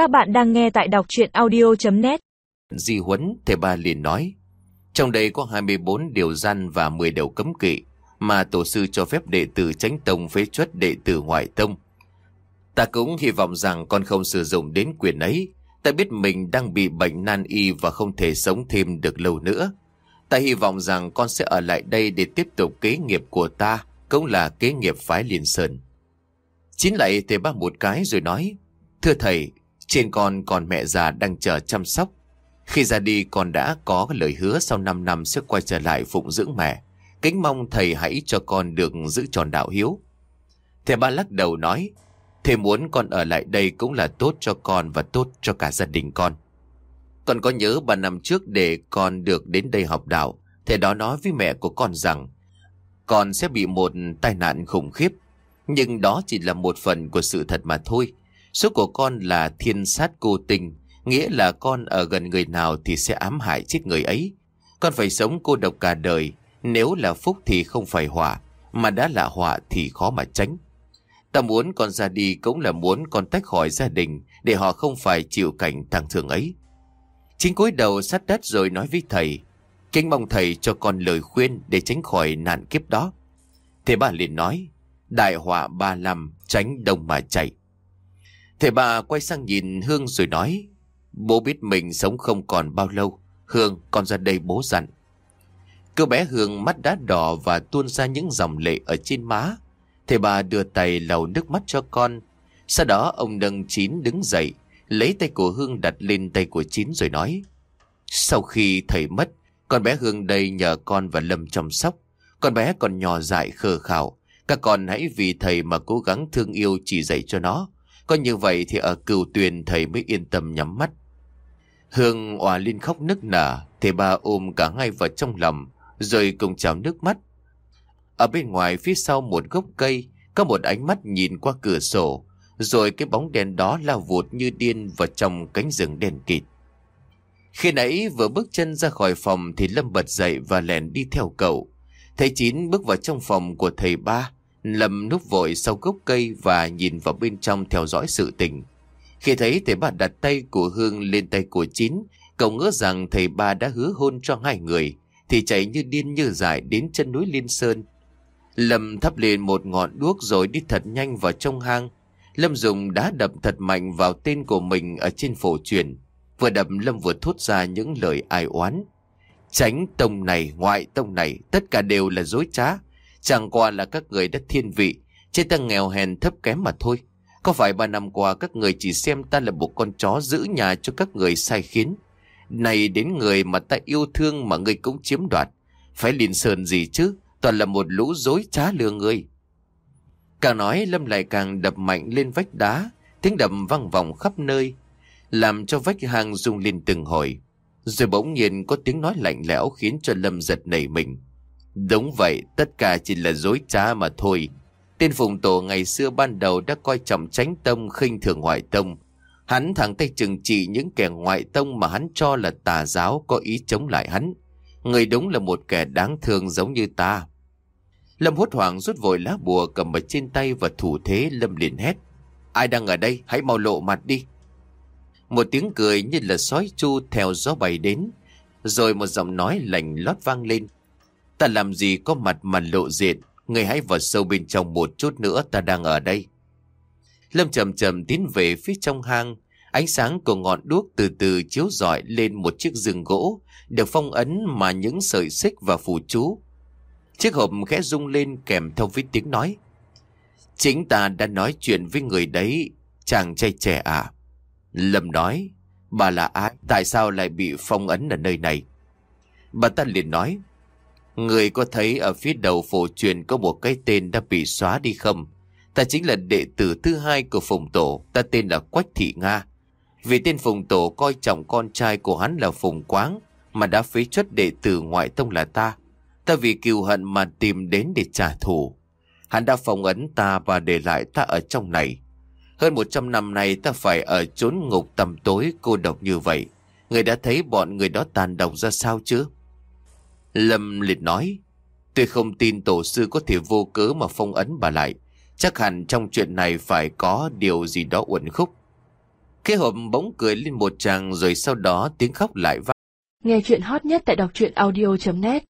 Các bạn đang nghe tại đọc chuyện audio.net Di huấn, thầy ba liền nói. Trong đây có 24 điều gian và 10 điều cấm kỵ mà tổ sư cho phép đệ tử tránh tông phế chuất đệ tử ngoại tông. Ta cũng hy vọng rằng con không sử dụng đến quyền ấy. Ta biết mình đang bị bệnh nan y và không thể sống thêm được lâu nữa. Ta hy vọng rằng con sẽ ở lại đây để tiếp tục kế nghiệp của ta, cũng là kế nghiệp phái liền sơn. Chín lại thầy ba một cái rồi nói, Thưa thầy, trên con còn mẹ già đang chờ chăm sóc. Khi ra đi con đã có lời hứa sau 5 năm sẽ quay trở lại phụng dưỡng mẹ. Kính mong thầy hãy cho con được giữ tròn đạo hiếu. Thầy ba lắc đầu nói, Thầy muốn con ở lại đây cũng là tốt cho con và tốt cho cả gia đình con. Con có nhớ ba năm trước để con được đến đây học đạo, thầy đó nói với mẹ của con rằng con sẽ bị một tai nạn khủng khiếp. Nhưng đó chỉ là một phần của sự thật mà thôi. Số của con là thiên sát cô tình, nghĩa là con ở gần người nào thì sẽ ám hại chết người ấy. Con phải sống cô độc cả đời, nếu là phúc thì không phải họa, mà đã là họa thì khó mà tránh. Ta muốn con ra đi cũng là muốn con tách khỏi gia đình để họ không phải chịu cảnh thằng thường ấy. Chính cúi đầu sát đất rồi nói với thầy, kính mong thầy cho con lời khuyên để tránh khỏi nạn kiếp đó. thế bà liền nói, đại họa ba năm tránh đông mà chạy. Thầy bà quay sang nhìn Hương rồi nói, bố biết mình sống không còn bao lâu, Hương con ra đây bố dặn. Cô bé Hương mắt đã đỏ và tuôn ra những dòng lệ ở trên má. Thầy bà đưa tay lau nước mắt cho con. Sau đó ông nâng chín đứng dậy, lấy tay của Hương đặt lên tay của chín rồi nói. Sau khi thầy mất, con bé Hương đây nhờ con và Lâm chăm sóc. Con bé còn nhỏ dại khờ khảo. Các con hãy vì thầy mà cố gắng thương yêu chỉ dạy cho nó. Có như vậy thì ở cửu tuyền thầy mới yên tâm nhắm mắt. Hương òa lên khóc nức nở, thầy ba ôm cả hai vào trong lòng, rồi cùng chào nước mắt. Ở bên ngoài phía sau một gốc cây, có một ánh mắt nhìn qua cửa sổ, rồi cái bóng đen đó lao vụt như điên vào trong cánh rừng đèn kịt. Khi nãy vừa bước chân ra khỏi phòng thì Lâm bật dậy và lèn đi theo cậu. Thầy Chín bước vào trong phòng của thầy ba, Lâm núp vội sau gốc cây và nhìn vào bên trong theo dõi sự tình. Khi thấy thầy ba đặt tay của Hương lên tay của Chín, cậu ngỡ rằng thầy ba đã hứa hôn cho hai người, thì chạy như điên như dại đến chân núi Liên Sơn. Lâm thắp lên một ngọn đuốc rồi đi thật nhanh vào trong hang. Lâm dùng đá đập thật mạnh vào tên của mình ở trên phổ truyền. Vừa đập Lâm vừa thốt ra những lời ai oán. Tránh tông này, ngoại tông này, tất cả đều là dối trá. Chẳng qua là các người đã thiên vị, trên ta nghèo hèn thấp kém mà thôi. Có phải ba năm qua các người chỉ xem ta là một con chó giữ nhà cho các người sai khiến. Này đến người mà ta yêu thương mà người cũng chiếm đoạt. Phải liền sờn gì chứ, toàn là một lũ dối trá lừa người. Càng nói Lâm lại càng đập mạnh lên vách đá, tiếng đập vang vọng khắp nơi, làm cho vách hang rung lên từng hồi. Rồi bỗng nhiên có tiếng nói lạnh lẽo khiến cho Lâm giật nảy mình. Đúng vậy, tất cả chỉ là dối trá mà thôi. Tên phùng tổ ngày xưa ban đầu đã coi trọng tránh tông khinh thường ngoại tông. Hắn thẳng tay trừng trị những kẻ ngoại tông mà hắn cho là tà giáo có ý chống lại hắn. Người đúng là một kẻ đáng thương giống như ta. Lâm hốt hoảng rút vội lá bùa cầm ở trên tay và thủ thế Lâm liền hét. Ai đang ở đây? Hãy mau lộ mặt đi. Một tiếng cười như là sói chu theo gió bay đến. Rồi một giọng nói lạnh lót vang lên. Ta làm gì có mặt mà lộ diện. Người hãy vào sâu bên trong một chút nữa ta đang ở đây. Lâm chậm chậm tiến về phía trong hang. Ánh sáng của ngọn đuốc từ từ chiếu rọi lên một chiếc rừng gỗ được phong ấn mà những sợi xích và phù chú. Chiếc hộp khẽ rung lên kèm theo với tiếng nói. Chính ta đã nói chuyện với người đấy, chàng trai trẻ à? Lâm nói, bà là ai? Tại sao lại bị phong ấn ở nơi này? Bà ta liền nói, người có thấy ở phía đầu phổ truyền có một cái tên đã bị xóa đi không? Ta chính là đệ tử thứ hai của Phùng Tổ, ta tên là Quách Thị Nga. Vì tên Phùng Tổ coi trọng con trai của hắn là Phùng Quáng, mà đã phế chất đệ tử ngoại tông là ta. Ta vì kiêu hận mà tìm đến để trả thù. Hắn đã phong ấn ta và để lại ta ở trong này. Hơn 100 năm nay ta phải ở chốn ngục tầm tối cô độc như vậy. Người đã thấy bọn người đó tàn độc ra sao chứ? Lâm liệt nói, tôi không tin tổ sư có thể vô cớ mà phong ấn bà lại. Chắc hẳn trong chuyện này phải có điều gì đó uẩn khúc. Cái hộp bỗng cười lên một tràng rồi sau đó tiếng khóc lại vang. Nghe chuyện hot nhất tại đọc truyện audio.net